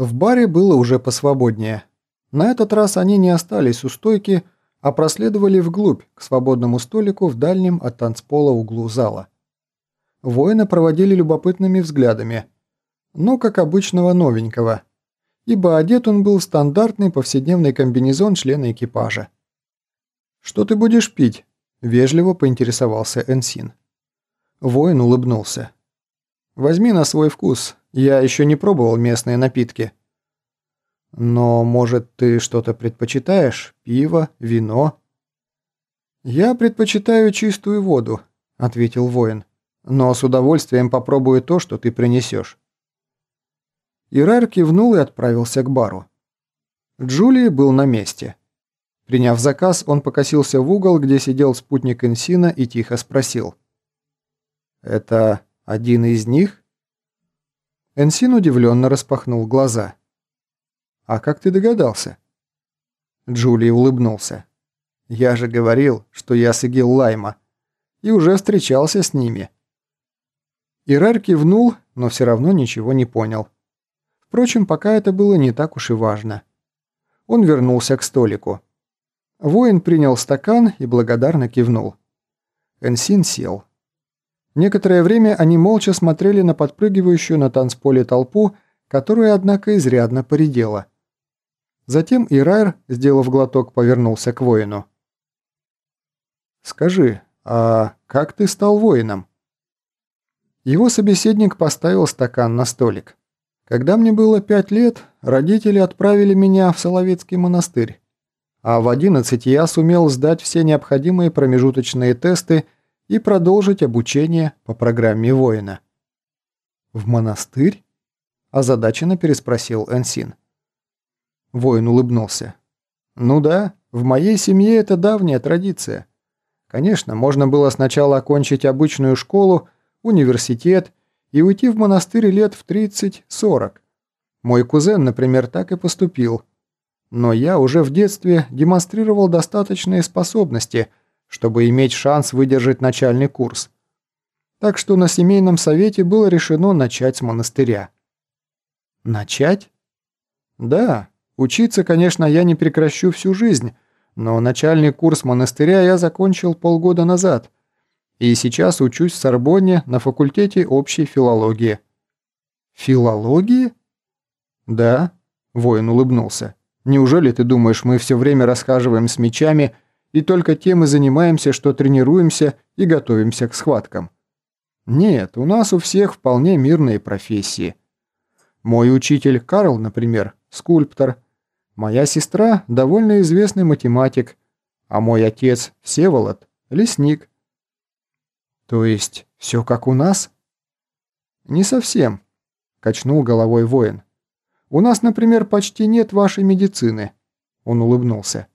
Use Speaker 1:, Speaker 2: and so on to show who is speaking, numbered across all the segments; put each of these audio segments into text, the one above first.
Speaker 1: В баре было уже посвободнее. На этот раз они не остались у стойки, а проследовали вглубь, к свободному столику в дальнем от танцпола углу зала. Воина проводили любопытными взглядами, но как обычного новенького, ибо одет он был в стандартный повседневный комбинезон члена экипажа. «Что ты будешь пить?» – вежливо поинтересовался Энсин. Воин улыбнулся. «Возьми на свой вкус, я еще не пробовал местные напитки». «Но, может, ты что-то предпочитаешь? Пиво? Вино?» «Я предпочитаю чистую воду», — ответил воин. «Но с удовольствием попробую то, что ты принесешь». Ирар кивнул и отправился к бару. Джулии был на месте. Приняв заказ, он покосился в угол, где сидел спутник Инсина и тихо спросил. «Это один из них?» Энсин удивленно распахнул глаза. «А как ты догадался?» Джулий улыбнулся. «Я же говорил, что я с Игил Лайма, и уже встречался с ними». Ирар кивнул, но все равно ничего не понял. Впрочем, пока это было не так уж и важно. Он вернулся к столику. Воин принял стакан и благодарно кивнул. Энсин сел. Некоторое время они молча смотрели на подпрыгивающую на танцполе толпу, которая, однако, изрядно поредела. Затем Ирайр, сделав глоток, повернулся к воину. «Скажи, а как ты стал воином?» Его собеседник поставил стакан на столик. «Когда мне было пять лет, родители отправили меня в Соловецкий монастырь, а в одиннадцать я сумел сдать все необходимые промежуточные тесты и продолжить обучение по программе воина». «В монастырь?» – озадаченно переспросил Энсин. Воин улыбнулся. «Ну да, в моей семье это давняя традиция. Конечно, можно было сначала окончить обычную школу, университет и уйти в монастырь лет в 30-40. Мой кузен, например, так и поступил. Но я уже в детстве демонстрировал достаточные способности, чтобы иметь шанс выдержать начальный курс. Так что на семейном совете было решено начать с монастыря. Начать? Да, Учиться, конечно, я не прекращу всю жизнь, но начальный курс монастыря я закончил полгода назад. И сейчас учусь в Сорбонне на факультете общей филологии. Филологии? Да, воин улыбнулся. Неужели ты думаешь, мы все время расхаживаем с мечами и только тем и занимаемся, что тренируемся и готовимся к схваткам? Нет, у нас у всех вполне мирные профессии. Мой учитель Карл, например, скульптор – Моя сестра – довольно известный математик, а мой отец – Всеволод, лесник. То есть все как у нас? Не совсем, качнул головой воин. У нас, например, почти нет вашей медицины. Он улыбнулся.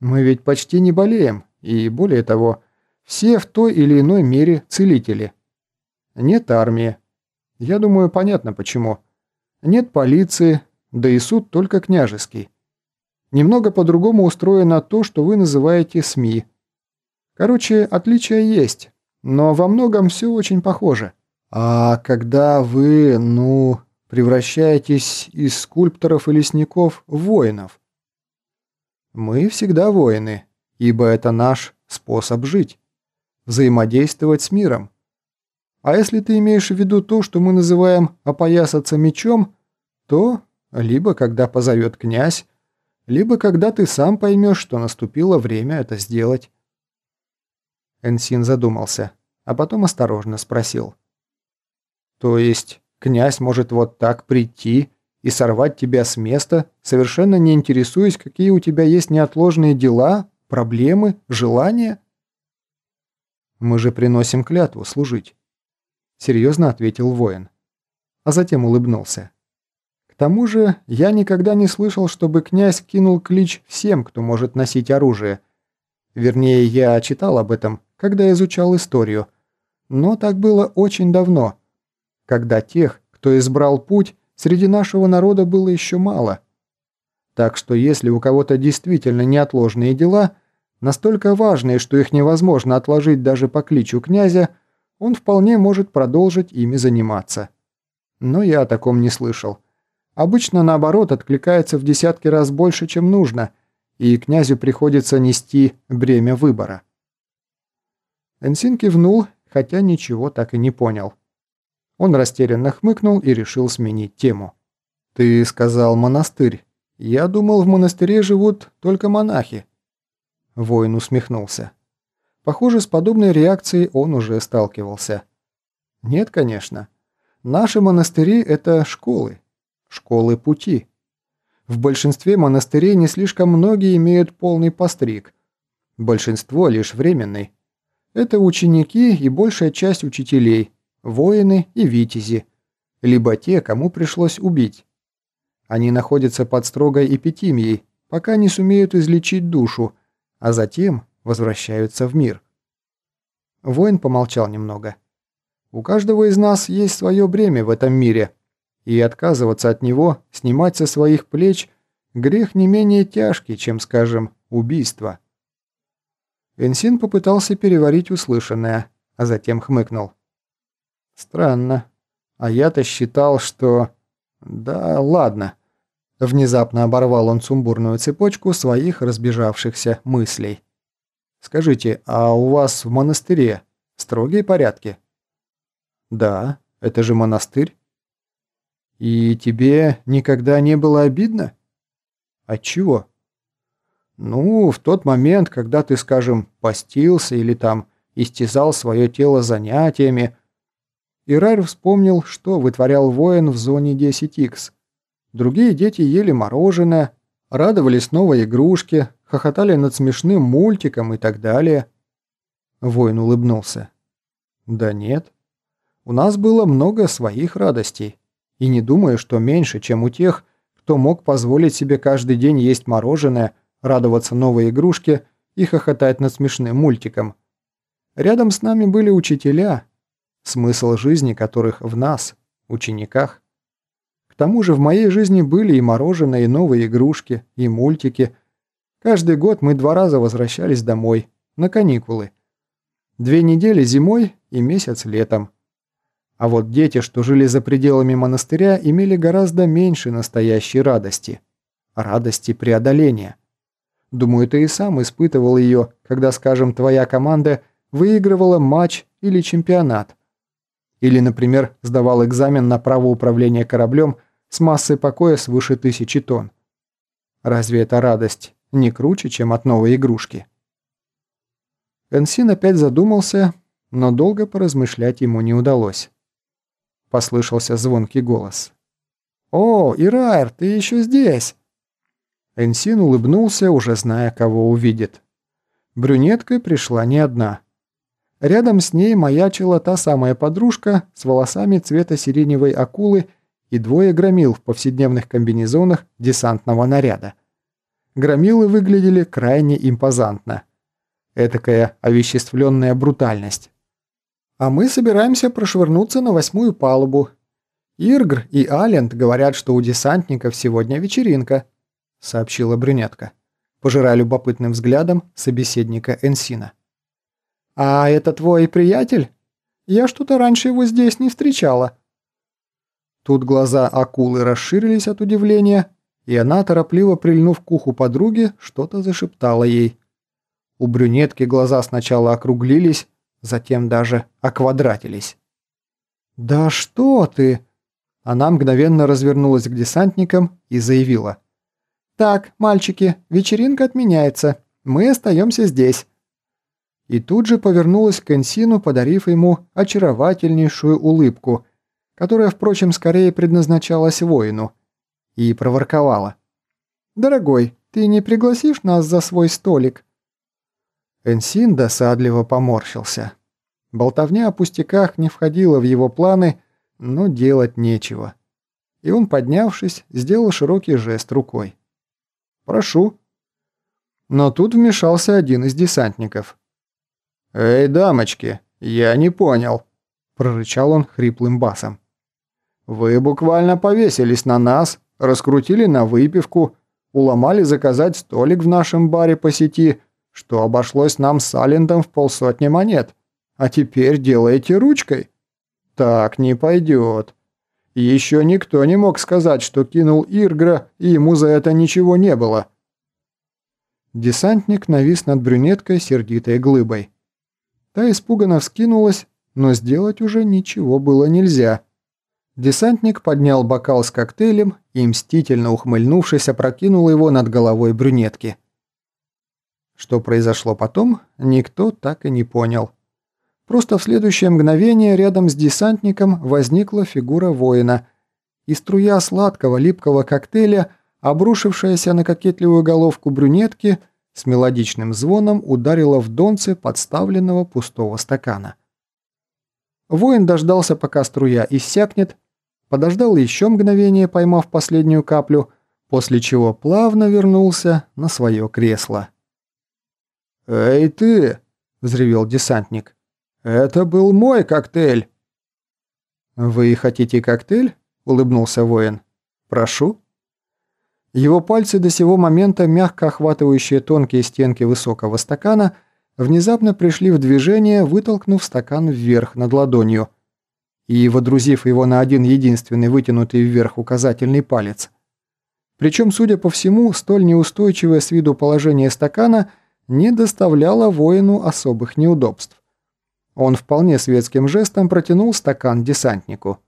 Speaker 1: Мы ведь почти не болеем, и более того, все в той или иной мере целители. Нет армии. Я думаю, понятно почему. Нет полиции, да и суд только княжеский. Немного по-другому устроено то, что вы называете СМИ. Короче, отличия есть, но во многом все очень похоже. А когда вы, ну, превращаетесь из скульпторов и лесников в воинов? Мы всегда воины, ибо это наш способ жить, взаимодействовать с миром. А если ты имеешь в виду то, что мы называем опоясаться мечом, то либо когда позовет князь, либо когда ты сам поймешь, что наступило время это сделать. Энсин задумался, а потом осторожно спросил. То есть князь может вот так прийти и сорвать тебя с места, совершенно не интересуясь, какие у тебя есть неотложные дела, проблемы, желания? Мы же приносим клятву служить. Серьезно ответил воин. А затем улыбнулся. К тому же я никогда не слышал, чтобы князь кинул клич всем, кто может носить оружие. Вернее, я читал об этом, когда изучал историю. Но так было очень давно, когда тех, кто избрал путь, среди нашего народа было еще мало. Так что если у кого-то действительно неотложные дела, настолько важные, что их невозможно отложить даже по кличу князя, он вполне может продолжить ими заниматься. Но я о таком не слышал. Обычно, наоборот, откликается в десятки раз больше, чем нужно, и князю приходится нести бремя выбора. Энсин кивнул, хотя ничего так и не понял. Он растерянно хмыкнул и решил сменить тему. «Ты сказал монастырь. Я думал, в монастыре живут только монахи». Воин усмехнулся. Похоже, с подобной реакцией он уже сталкивался. «Нет, конечно. Наши монастыри – это школы. Школы пути. В большинстве монастырей не слишком многие имеют полный постриг. Большинство лишь временный. Это ученики и большая часть учителей, воины и витязи, либо те, кому пришлось убить. Они находятся под строгой эпитимией, пока не сумеют излечить душу, а затем возвращаются в мир. Воин помолчал немного. У каждого из нас есть свое бремя в этом мире, и отказываться от него, снимать со своих плеч, грех не менее тяжкий, чем, скажем, убийство. Энсин попытался переварить услышанное, а затем хмыкнул. «Странно. А я-то считал, что...» «Да ладно». Внезапно оборвал он сумбурную цепочку своих разбежавшихся мыслей. «Скажите, а у вас в монастыре строгие порядки?» «Да, это же монастырь». «И тебе никогда не было обидно?» «Отчего?» «Ну, в тот момент, когда ты, скажем, постился или там истязал свое тело занятиями...» Ирайр вспомнил, что вытворял воин в зоне 10Х. Другие дети ели мороженое, радовались новой игрушке, хохотали над смешным мультиком и так далее. Воин улыбнулся. «Да нет. У нас было много своих радостей. И не думаю, что меньше, чем у тех, кто мог позволить себе каждый день есть мороженое, радоваться новой игрушке и хохотать над смешным мультиком. Рядом с нами были учителя, смысл жизни которых в нас, учениках. К тому же в моей жизни были и мороженое, и новые игрушки, и мультики. Каждый год мы два раза возвращались домой, на каникулы. Две недели зимой и месяц летом. А вот дети, что жили за пределами монастыря, имели гораздо меньше настоящей радости. Радости преодоления. Думаю, ты и сам испытывал ее, когда, скажем, твоя команда выигрывала матч или чемпионат. Или, например, сдавал экзамен на право управления кораблем с массой покоя свыше тысячи тонн. Разве эта радость не круче, чем от новой игрушки? Энсин опять задумался, но долго поразмышлять ему не удалось. – послышался звонкий голос. «О, Ирайр, ты еще здесь!» Энсин улыбнулся, уже зная, кого увидит. Брюнеткой пришла не одна. Рядом с ней маячила та самая подружка с волосами цвета сиреневой акулы и двое громил в повседневных комбинезонах десантного наряда. Громилы выглядели крайне импозантно. Этакая овеществленная брутальность. А мы собираемся прошвырнуться на восьмую палубу. Иргр и Алент говорят, что у десантников сегодня вечеринка», — сообщила брюнетка, пожирая любопытным взглядом собеседника Энсина. «А это твой приятель? Я что-то раньше его здесь не встречала». Тут глаза акулы расширились от удивления, и она, торопливо прильнув к уху подруги, что-то зашептала ей. У брюнетки глаза сначала округлились, затем даже оквадратились. «Да что ты!» Она мгновенно развернулась к десантникам и заявила. «Так, мальчики, вечеринка отменяется. Мы остаемся здесь». И тут же повернулась к Энсину, подарив ему очаровательнейшую улыбку, которая, впрочем, скорее предназначалась воину, и проворковала. «Дорогой, ты не пригласишь нас за свой столик?» Энсин досадливо поморщился. Болтовня о пустяках не входила в его планы, но делать нечего. И он, поднявшись, сделал широкий жест рукой. «Прошу». Но тут вмешался один из десантников. «Эй, дамочки, я не понял», – прорычал он хриплым басом. «Вы буквально повесились на нас, раскрутили на выпивку, уломали заказать столик в нашем баре по сети – что обошлось нам с Аллендом в полсотни монет. А теперь делаете ручкой? Так не пойдет. Еще никто не мог сказать, что кинул Иргра, и ему за это ничего не было. Десантник навис над брюнеткой сердитой глыбой. Та испуганно вскинулась, но сделать уже ничего было нельзя. Десантник поднял бокал с коктейлем и, мстительно ухмыльнувшись, опрокинул его над головой брюнетки. Что произошло потом, никто так и не понял. Просто в следующее мгновение рядом с десантником возникла фигура воина, и струя сладкого липкого коктейля, обрушившаяся на кокетливую головку брюнетки, с мелодичным звоном ударила в донце подставленного пустого стакана. Воин дождался, пока струя иссякнет, подождал еще мгновение, поймав последнюю каплю, после чего плавно вернулся на свое кресло. «Эй ты!» – взревел десантник. «Это был мой коктейль!» «Вы хотите коктейль?» – улыбнулся воин. «Прошу». Его пальцы до сего момента, мягко охватывающие тонкие стенки высокого стакана, внезапно пришли в движение, вытолкнув стакан вверх над ладонью и водрузив его на один единственный вытянутый вверх указательный палец. Причем, судя по всему, столь неустойчивое с виду положение стакана не доставляло воину особых неудобств. Он вполне светским жестом протянул стакан десантнику.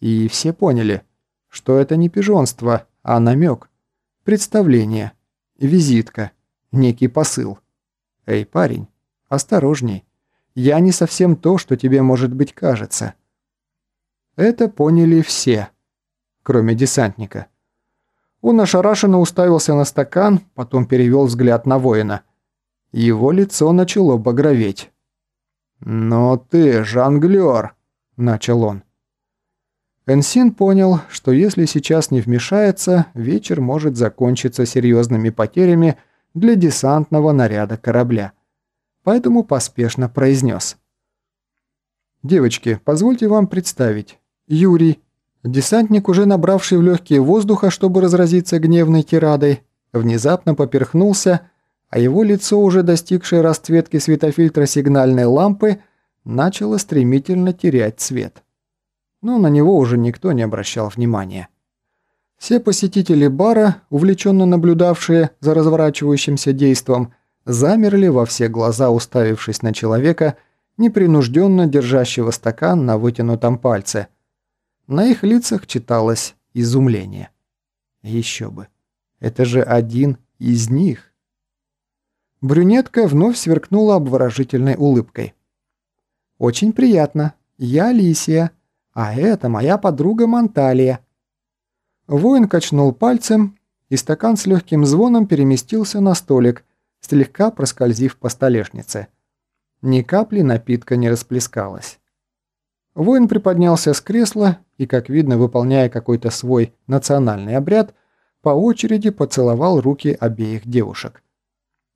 Speaker 1: И все поняли, что это не пижонство, а намек, представление, визитка, некий посыл. «Эй, парень, осторожней. Я не совсем то, что тебе, может быть, кажется». Это поняли все, кроме десантника. Он ошарашенно уставился на стакан, потом перевел взгляд на воина. Его лицо начало багроветь. «Но ты жонглёр», — начал он. Энсин понял, что если сейчас не вмешается, вечер может закончиться серьезными потерями для десантного наряда корабля. Поэтому поспешно произнес. «Девочки, позвольте вам представить. Юрий, десантник, уже набравший в легкие воздуха, чтобы разразиться гневной тирадой, внезапно поперхнулся, а его лицо, уже достигшее расцветки светофильтра сигнальной лампы, начало стремительно терять цвет. Но на него уже никто не обращал внимания. Все посетители бара, увлеченно наблюдавшие за разворачивающимся действом, замерли во все глаза, уставившись на человека, непринужденно держащего стакан на вытянутом пальце. На их лицах читалось изумление. Еще бы. Это же один из них. Брюнетка вновь сверкнула обворожительной улыбкой. «Очень приятно. Я Алисия, а это моя подруга Монталия. Воин качнул пальцем, и стакан с легким звоном переместился на столик, слегка проскользив по столешнице. Ни капли напитка не расплескалось. Воин приподнялся с кресла и, как видно, выполняя какой-то свой национальный обряд, по очереди поцеловал руки обеих девушек.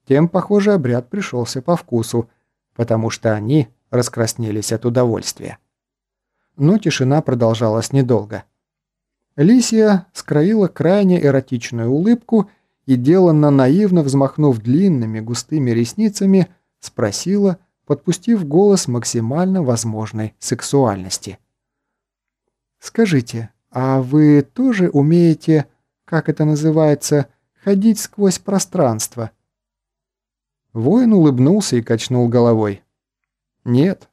Speaker 1: Тем, похоже, обряд пришелся по вкусу, потому что они раскраснелись от удовольствия. Но тишина продолжалась недолго. Лисия скроила крайне эротичную улыбку и, деланно наивно взмахнув длинными густыми ресницами, спросила, подпустив голос максимально возможной сексуальности. «Скажите, а вы тоже умеете, как это называется, ходить сквозь пространство?» Воин улыбнулся и качнул головой. «Нет,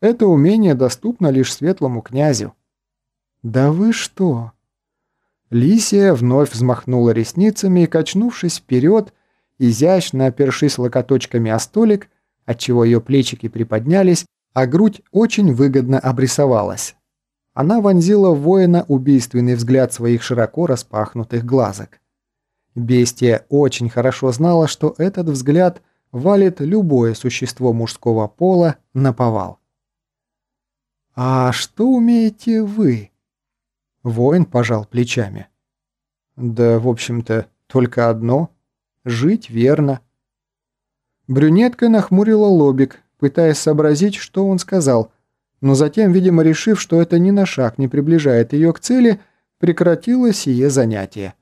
Speaker 1: это умение доступно лишь светлому князю». «Да вы что?» Лисия вновь взмахнула ресницами и, качнувшись вперед, изящно опершись локоточками о столик, отчего ее плечики приподнялись, а грудь очень выгодно обрисовалась. Она вонзила в воина убийственный взгляд своих широко распахнутых глазок. Бестия очень хорошо знала, что этот взгляд валит любое существо мужского пола на повал. «А что умеете вы?» Воин пожал плечами. «Да, в общем-то, только одно — жить верно». Брюнетка нахмурила лобик, пытаясь сообразить, что он сказал, но затем, видимо, решив, что это ни на шаг не приближает ее к цели, прекратила сие занятие.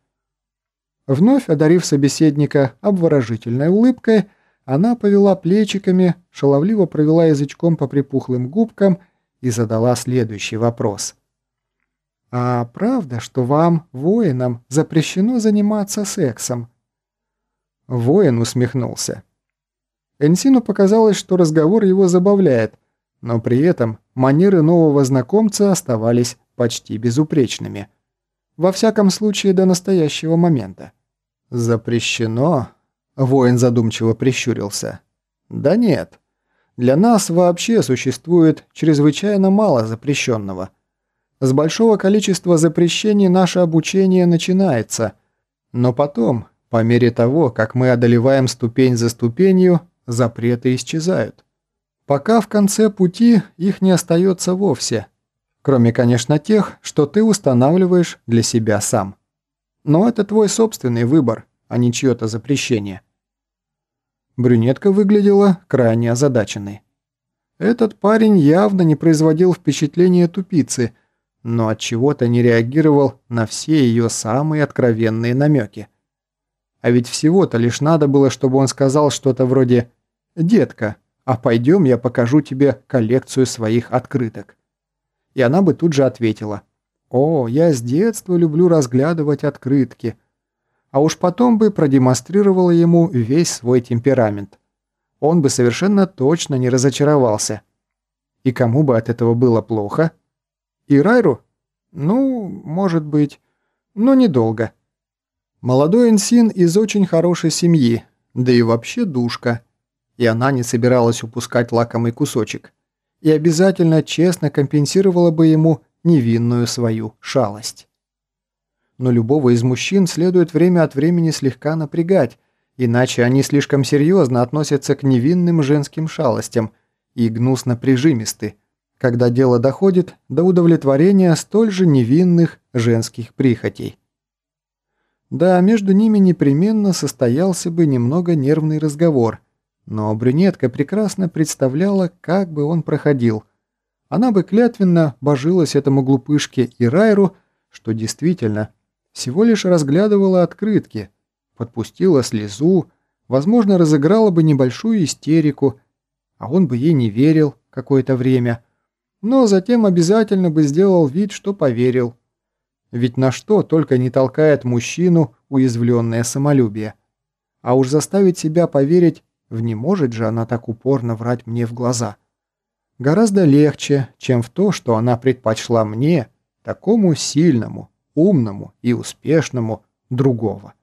Speaker 1: Вновь одарив собеседника обворожительной улыбкой, она повела плечиками, шаловливо провела язычком по припухлым губкам и задала следующий вопрос. «А правда, что вам, воинам, запрещено заниматься сексом?» Воин усмехнулся. Энсину показалось, что разговор его забавляет, но при этом манеры нового знакомца оставались почти безупречными. Во всяком случае, до настоящего момента. «Запрещено?» – воин задумчиво прищурился. «Да нет. Для нас вообще существует чрезвычайно мало запрещенного. С большого количества запрещений наше обучение начинается, но потом, по мере того, как мы одолеваем ступень за ступенью, запреты исчезают. Пока в конце пути их не остается вовсе, кроме, конечно, тех, что ты устанавливаешь для себя сам. Но это твой собственный выбор, а не чье-то запрещение. Брюнетка выглядела крайне озадаченной. Этот парень явно не производил впечатления тупицы, но от чего то не реагировал на все ее самые откровенные намеки. А ведь всего-то лишь надо было, чтобы он сказал что-то вроде «Детка, а пойдем я покажу тебе коллекцию своих открыток». И она бы тут же ответила «О, я с детства люблю разглядывать открытки», а уж потом бы продемонстрировала ему весь свой темперамент. Он бы совершенно точно не разочаровался. И кому бы от этого было плохо? И Райру? Ну, может быть, но недолго. Молодой Энсин из очень хорошей семьи, да и вообще душка. И она не собиралась упускать лакомый кусочек. И обязательно честно компенсировала бы ему невинную свою шалость. Но любого из мужчин следует время от времени слегка напрягать, иначе они слишком серьезно относятся к невинным женским шалостям и гнусно прижимисты, когда дело доходит до удовлетворения столь же невинных женских прихотей. Да, между ними непременно состоялся бы немного нервный разговор, но брюнетка прекрасно представляла, как бы он проходил. Она бы клятвенно божилась этому глупышке и Райру, что действительно всего лишь разглядывала открытки, подпустила слезу, возможно, разыграла бы небольшую истерику, а он бы ей не верил какое-то время, но затем обязательно бы сделал вид, что поверил. Ведь на что только не толкает мужчину уязвленное самолюбие. А уж заставить себя поверить, в не может же она так упорно врать мне в глаза. Гораздо легче, чем в то, что она предпочла мне, такому сильному, умному и успешному, другого.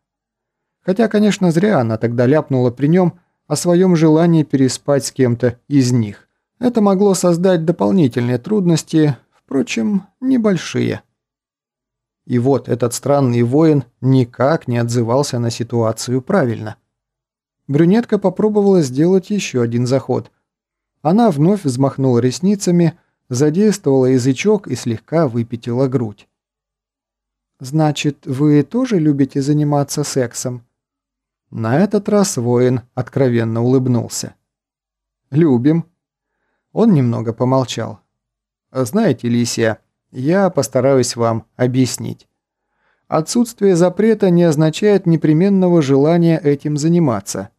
Speaker 1: Хотя, конечно, зря она тогда ляпнула при нем о своем желании переспать с кем-то из них. Это могло создать дополнительные трудности, впрочем, небольшие. И вот этот странный воин никак не отзывался на ситуацию правильно. Брюнетка попробовала сделать еще один заход. Она вновь взмахнула ресницами, задействовала язычок и слегка выпятила грудь. «Значит, вы тоже любите заниматься сексом?» На этот раз воин откровенно улыбнулся. «Любим». Он немного помолчал. «Знаете, Лисия, я постараюсь вам объяснить. Отсутствие запрета не означает непременного желания этим заниматься.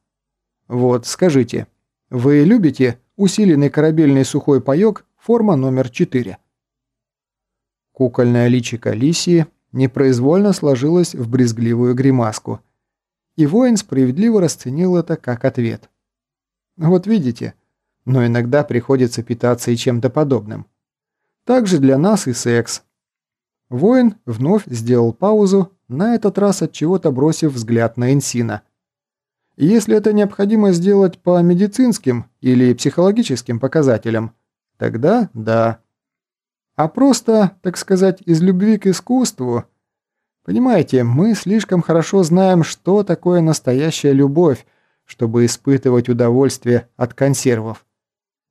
Speaker 1: Вот, скажите, вы любите усиленный корабельный сухой паёк форма номер 4?» Кукольное личико Лисии непроизвольно сложилось в брезгливую гримаску. И воин справедливо расценил это как ответ. Вот видите, но иногда приходится питаться и чем-то подобным. Также для нас и секс. Воин вновь сделал паузу, на этот раз от чего-то бросив взгляд на Энсина. Если это необходимо сделать по медицинским или психологическим показателям, тогда да. А просто, так сказать, из любви к искусству. Понимаете, мы слишком хорошо знаем, что такое настоящая любовь, чтобы испытывать удовольствие от консервов.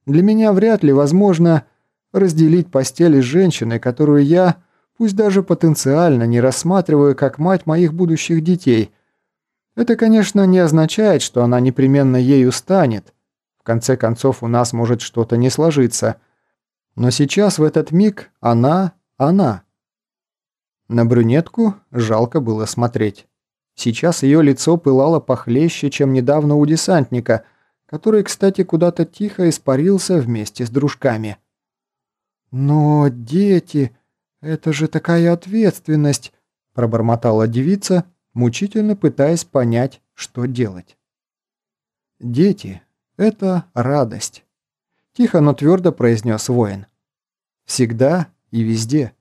Speaker 1: Для меня вряд ли возможно разделить постель с женщиной, которую я, пусть даже потенциально, не рассматриваю как мать моих будущих детей. Это, конечно, не означает, что она непременно ею станет. В конце концов, у нас может что-то не сложиться. Но сейчас, в этот миг, она – она. На брюнетку жалко было смотреть. Сейчас ее лицо пылало похлеще, чем недавно у десантника, который, кстати, куда-то тихо испарился вместе с дружками. «Но, дети, «Это же такая ответственность!» – пробормотала девица, мучительно пытаясь понять, что делать. «Дети – это радость», – тихо, но твердо произнес воин. «Всегда и везде».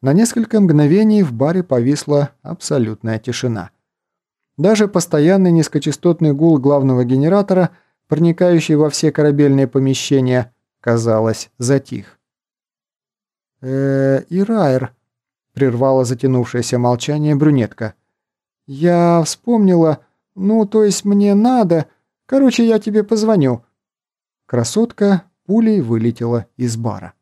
Speaker 1: На несколько мгновений в баре повисла абсолютная тишина. Даже постоянный низкочастотный гул главного генератора, проникающий во все корабельные помещения, казалось, затих. э Ирайр», — прервала затянувшееся молчание брюнетка. «Я вспомнила, ну, то есть мне надо, короче, я тебе позвоню». Красотка пулей вылетела из бара.